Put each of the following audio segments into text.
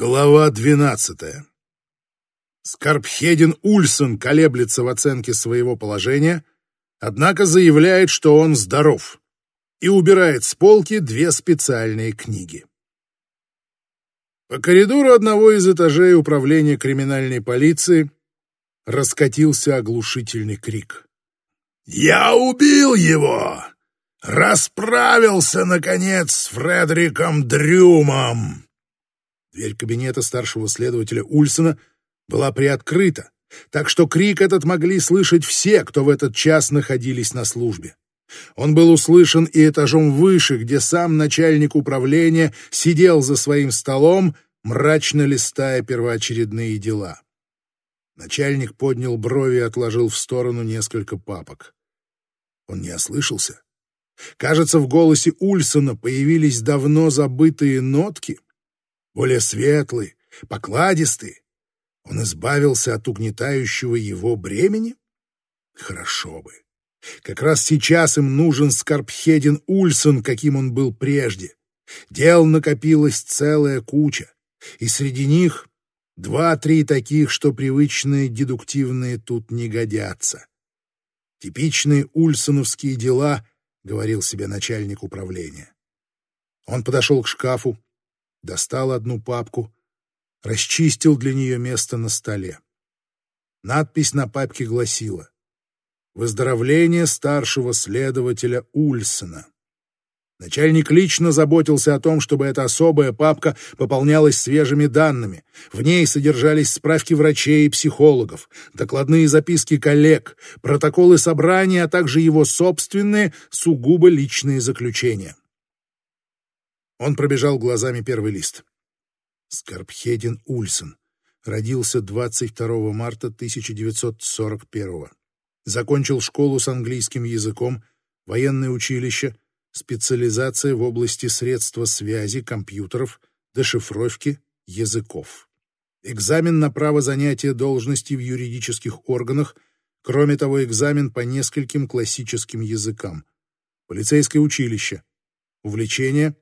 Глава двенадцатая. Скарпхедин Ульсон колеблется в оценке своего положения, однако заявляет, что он здоров, и убирает с полки две специальные книги. По коридору одного из этажей управления криминальной полиции раскатился оглушительный крик. «Я убил его! Расправился, наконец, с Фредериком Дрюмом!» Дверь кабинета старшего следователя Ульсона была приоткрыта, так что крик этот могли слышать все, кто в этот час находились на службе. Он был услышан и этажом выше, где сам начальник управления сидел за своим столом, мрачно листая первоочередные дела. Начальник поднял брови и отложил в сторону несколько папок. Он не ослышался. Кажется, в голосе Ульсона появились давно забытые нотки — более светлый, покладистый. Он избавился от угнетающего его бремени? Хорошо бы. Как раз сейчас им нужен Скарпхедин Ульсон, каким он был прежде. Дел накопилась целая куча, и среди них два-три таких, что привычные дедуктивные тут не годятся. Типичные ульсоновские дела, — говорил себе начальник управления. Он подошел к шкафу, достал одну папку, расчистил для нее место на столе. Надпись на папке гласила «Выздоровление старшего следователя Ульсона». Начальник лично заботился о том, чтобы эта особая папка пополнялась свежими данными. В ней содержались справки врачей и психологов, докладные записки коллег, протоколы собрания, а также его собственные, сугубо личные заключения. Он пробежал глазами первый лист. Скарпхедин Ульсен. Родился 22 марта 1941 Закончил школу с английским языком, военное училище, специализация в области средства связи, компьютеров, дешифровки, языков. Экзамен на право занятия должности в юридических органах, кроме того, экзамен по нескольким классическим языкам. Полицейское училище. Увлечение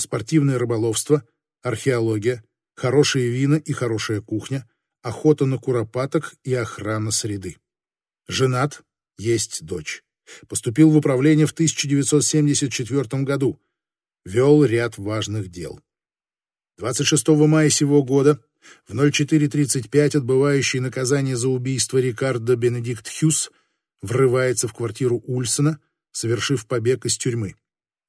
спортивное рыболовство, археология, хорошие вина и хорошая кухня, охота на куропаток и охрана среды. Женат, есть дочь. Поступил в управление в 1974 году. Вел ряд важных дел. 26 мая сего года в 04.35 отбывающий наказание за убийство Рикардо Бенедикт Хьюз врывается в квартиру Ульсона, совершив побег из тюрьмы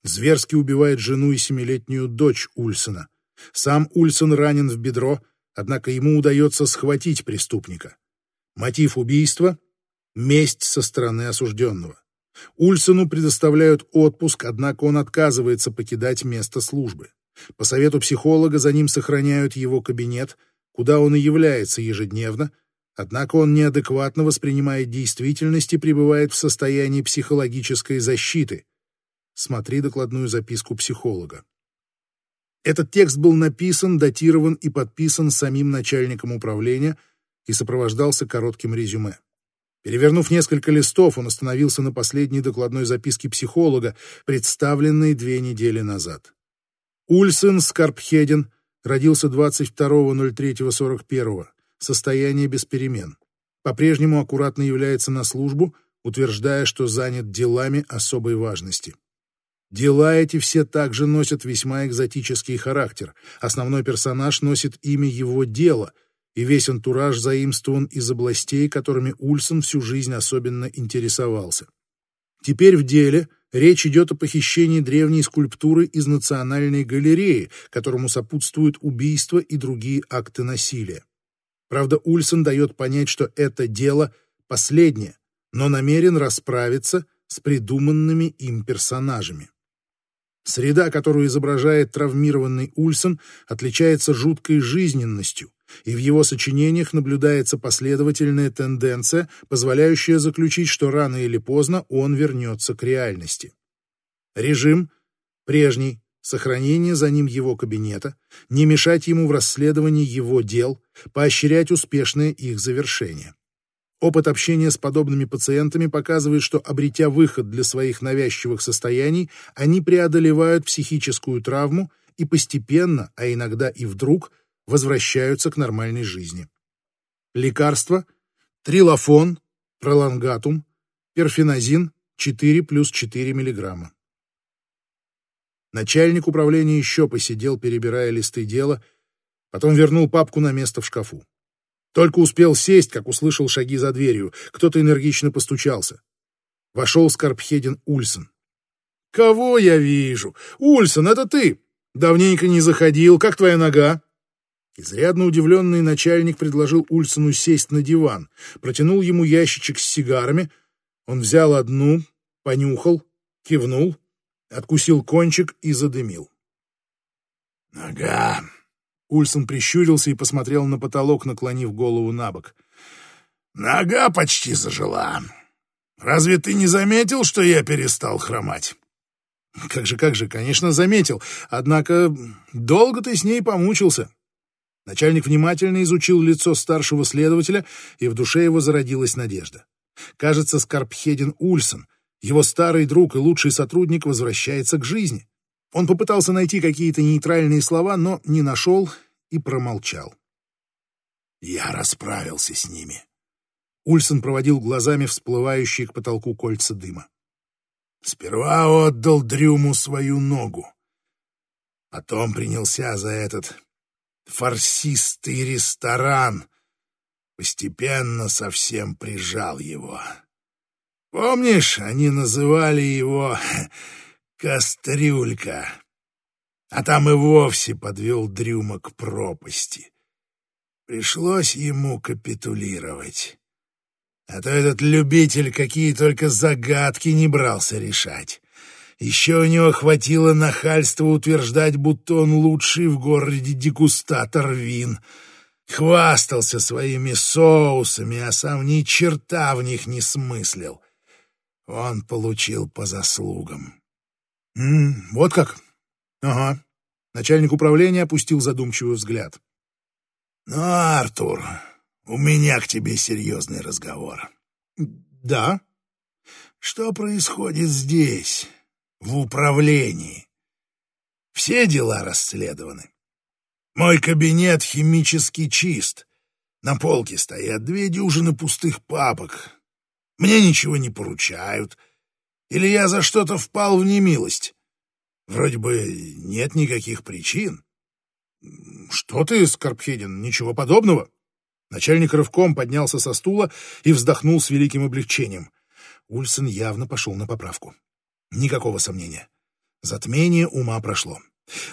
зверски убивает жену и семилетнюю дочь Ульсона. Сам Ульсон ранен в бедро, однако ему удается схватить преступника. Мотив убийства — месть со стороны осужденного. Ульсону предоставляют отпуск, однако он отказывается покидать место службы. По совету психолога за ним сохраняют его кабинет, куда он и является ежедневно, однако он неадекватно воспринимает действительность и пребывает в состоянии психологической защиты, Смотри докладную записку психолога. Этот текст был написан, датирован и подписан самим начальником управления и сопровождался коротким резюме. Перевернув несколько листов, он остановился на последней докладной записке психолога, представленной две недели назад. Ульсен Скарпхеден родился 22.03.41. Состояние без перемен. По-прежнему аккуратно является на службу, утверждая, что занят делами особой важности. Дела эти все также носят весьма экзотический характер. Основной персонаж носит имя его дела, и весь антураж заимствован из областей, которыми Ульсон всю жизнь особенно интересовался. Теперь в деле речь идет о похищении древней скульптуры из Национальной галереи, которому сопутствуют убийства и другие акты насилия. Правда, Ульсон дает понять, что это дело последнее, но намерен расправиться с придуманными им персонажами. Среда, которую изображает травмированный Ульсон, отличается жуткой жизненностью, и в его сочинениях наблюдается последовательная тенденция, позволяющая заключить, что рано или поздно он вернется к реальности. Режим прежний, сохранение за ним его кабинета, не мешать ему в расследовании его дел, поощрять успешное их завершение. Опыт общения с подобными пациентами показывает, что, обретя выход для своих навязчивых состояний, они преодолевают психическую травму и постепенно, а иногда и вдруг, возвращаются к нормальной жизни. Лекарства – трилофон, пролонгатум, перфеназин 4 плюс 4 миллиграмма. Начальник управления еще посидел, перебирая листы дела, потом вернул папку на место в шкафу. Только успел сесть, как услышал шаги за дверью. Кто-то энергично постучался. Вошел Скарпхеден Ульсон. «Кого я вижу? Ульсон, это ты! Давненько не заходил. Как твоя нога?» Изрядно удивленный начальник предложил Ульсону сесть на диван, протянул ему ящичек с сигарами. Он взял одну, понюхал, кивнул, откусил кончик и задымил. «Нога!» Ульсон прищурился и посмотрел на потолок, наклонив голову на бок. «Нога почти зажила. Разве ты не заметил, что я перестал хромать?» «Как же, как же, конечно, заметил. Однако долго ты с ней помучился». Начальник внимательно изучил лицо старшего следователя, и в душе его зародилась надежда. Кажется, Скарпхеден Ульсон, его старый друг и лучший сотрудник, возвращается к жизни. Он попытался найти какие-то нейтральные слова, но не нашел и промолчал. Я расправился с ними. Ульсон проводил глазами всплывающие к потолку кольца дыма. Сперва отдал Дрюму свою ногу. Потом принялся за этот фарсистый ресторан. Постепенно совсем прижал его. Помнишь, они называли его Кастрюлька. А там и вовсе подвел Дрюма к пропасти. Пришлось ему капитулировать. А то этот любитель какие только загадки не брался решать. Еще у него хватило нахальства утверждать, будто он лучший в городе дегустатор вин. Хвастался своими соусами, а сам ни черта в них не смыслил. Он получил по заслугам. М -м, вот как? Ага. Начальник управления опустил задумчивый взгляд. Ну, Артур, у меня к тебе серьезный разговор. Да? Что происходит здесь, в управлении? Все дела расследованы. Мой кабинет химически чист. На полке стоят две дюжины пустых папок. Мне ничего не поручают — или я за что-то впал в немилость? Вроде бы нет никаких причин. Что ты, Скорпхедин, ничего подобного. Начальник рывком поднялся со стула и вздохнул с великим облегчением. Ульсен явно пошел на поправку. Никакого сомнения. Затмение ума прошло.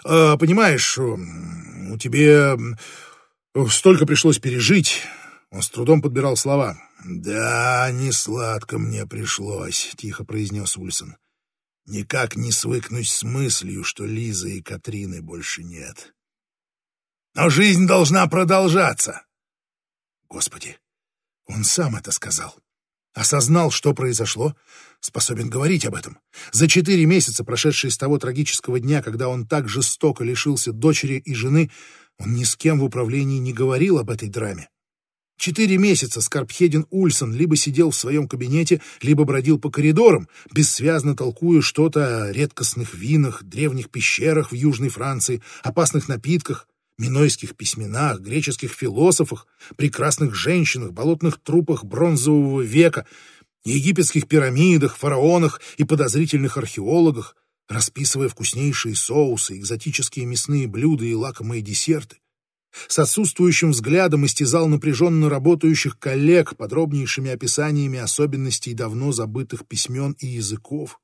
А, понимаешь, у тебе столько пришлось пережить. Он с трудом подбирал слова. «Да, не сладко мне пришлось», — тихо произнес Ульсон. «Никак не свыкнусь с мыслью, что Лизы и Катрины больше нет. Но жизнь должна продолжаться». Господи, он сам это сказал. Осознал, что произошло, способен говорить об этом. За четыре месяца, прошедшие с того трагического дня, когда он так жестоко лишился дочери и жены, он ни с кем в управлении не говорил об этой драме. Четыре месяца Скарпхеден Ульсон либо сидел в своем кабинете, либо бродил по коридорам, бессвязно толкуя что-то о редкостных винах, древних пещерах в Южной Франции, опасных напитках, минойских письменах, греческих философах, прекрасных женщинах, болотных трупах бронзового века, египетских пирамидах, фараонах и подозрительных археологах, расписывая вкуснейшие соусы, экзотические мясные блюда и лакомые десерты с отсутствующим взглядом истязал напряженно работающих коллег подробнейшими описаниями особенностей давно забытых письмен и языков.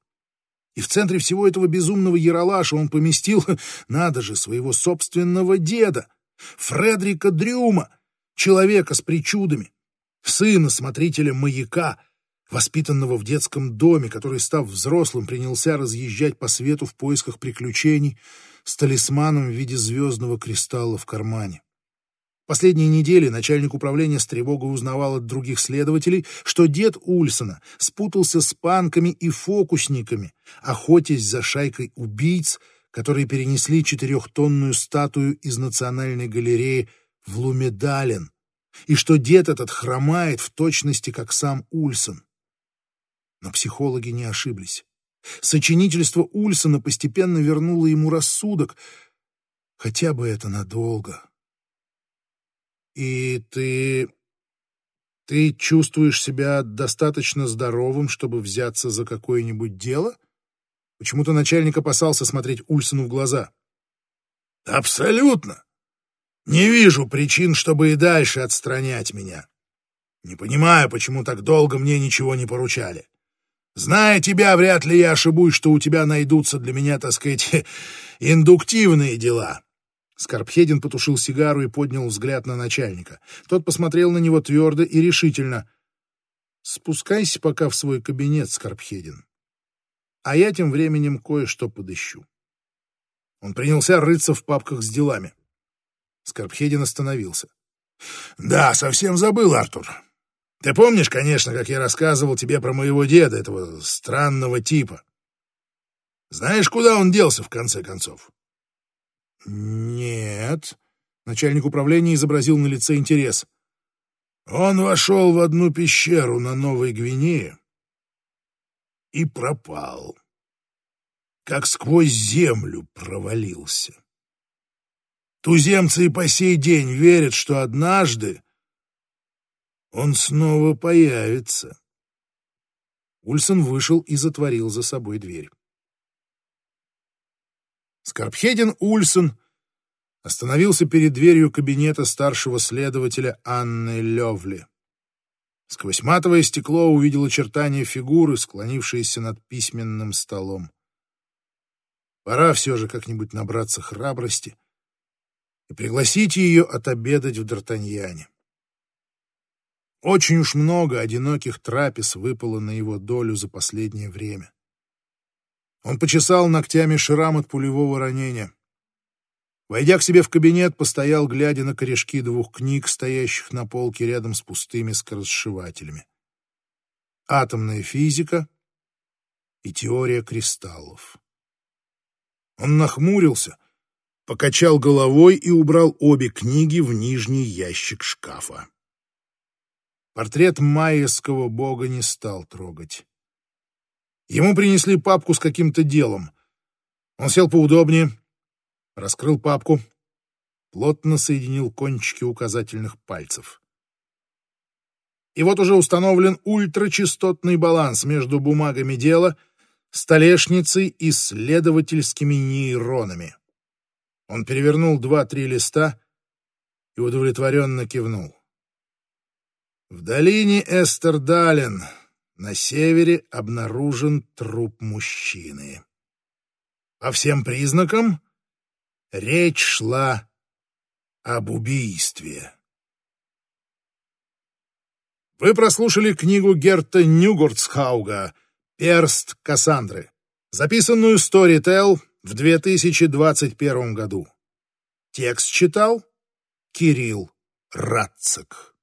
И в центре всего этого безумного яролаша он поместил, надо же, своего собственного деда, Фредрика Дрюма, человека с причудами, сына смотрителя маяка, воспитанного в детском доме, который, став взрослым, принялся разъезжать по свету в поисках приключений, с талисманом в виде звездного кристалла в кармане. Последние недели начальник управления с тревогой узнавал от других следователей, что дед Ульсона спутался с панками и фокусниками, охотясь за шайкой убийц, которые перенесли четырехтонную статую из Национальной галереи в Лумедален, и что дед этот хромает в точности, как сам Ульсон. Но психологи не ошиблись. Сочинительство Ульсона постепенно вернуло ему рассудок, хотя бы это надолго. И ты... ты чувствуешь себя достаточно здоровым, чтобы взяться за какое-нибудь дело? Почему-то начальник опасался смотреть Ульсону в глаза. Абсолютно. Не вижу причин, чтобы и дальше отстранять меня. Не понимаю, почему так долго мне ничего не поручали. Зная тебя, вряд ли я ошибусь, что у тебя найдутся для меня, так сказать, индуктивные дела. Скорбхедин потушил сигару и поднял взгляд на начальника. Тот посмотрел на него твердо и решительно. «Спускайся пока в свой кабинет, Скорбхедин. А я тем временем кое-что подыщу». Он принялся рыться в папках с делами. Скорбхедин остановился. «Да, совсем забыл, Артур. Ты помнишь, конечно, как я рассказывал тебе про моего деда, этого странного типа? Знаешь, куда он делся в конце концов? Нет. Начальник управления изобразил на лице интерес. Он вошел в одну пещеру на Новой Гвинее и пропал. Как сквозь землю провалился. Туземцы и по сей день верят, что однажды он снова появится. Ульсон вышел и затворил за собой дверь. Скорбхедин Ульсон остановился перед дверью кабинета старшего следователя Анны Левли. Сквозь матовое стекло увидел очертания фигуры, склонившейся над письменным столом. Пора все же как-нибудь набраться храбрости и пригласить ее отобедать в Д'Артаньяне. Очень уж много одиноких трапез выпало на его долю за последнее время. Он почесал ногтями шрам от пулевого ранения. Войдя к себе в кабинет, постоял, глядя на корешки двух книг, стоящих на полке рядом с пустыми скоросшивателями. «Атомная физика» и «Теория кристаллов». Он нахмурился, покачал головой и убрал обе книги в нижний ящик шкафа. Портрет майского бога не стал трогать. Ему принесли папку с каким-то делом. Он сел поудобнее, раскрыл папку, плотно соединил кончики указательных пальцев. И вот уже установлен ультрачастотный баланс между бумагами дела, столешницей и следовательскими нейронами. Он перевернул два-три листа и удовлетворенно кивнул. В долине Эстердален на севере обнаружен труп мужчины. По всем признакам речь шла об убийстве. Вы прослушали книгу Герта Нюгурцхауга «Перст Кассандры», записанную Storytel в 2021 году. Текст читал Кирилл Радцик.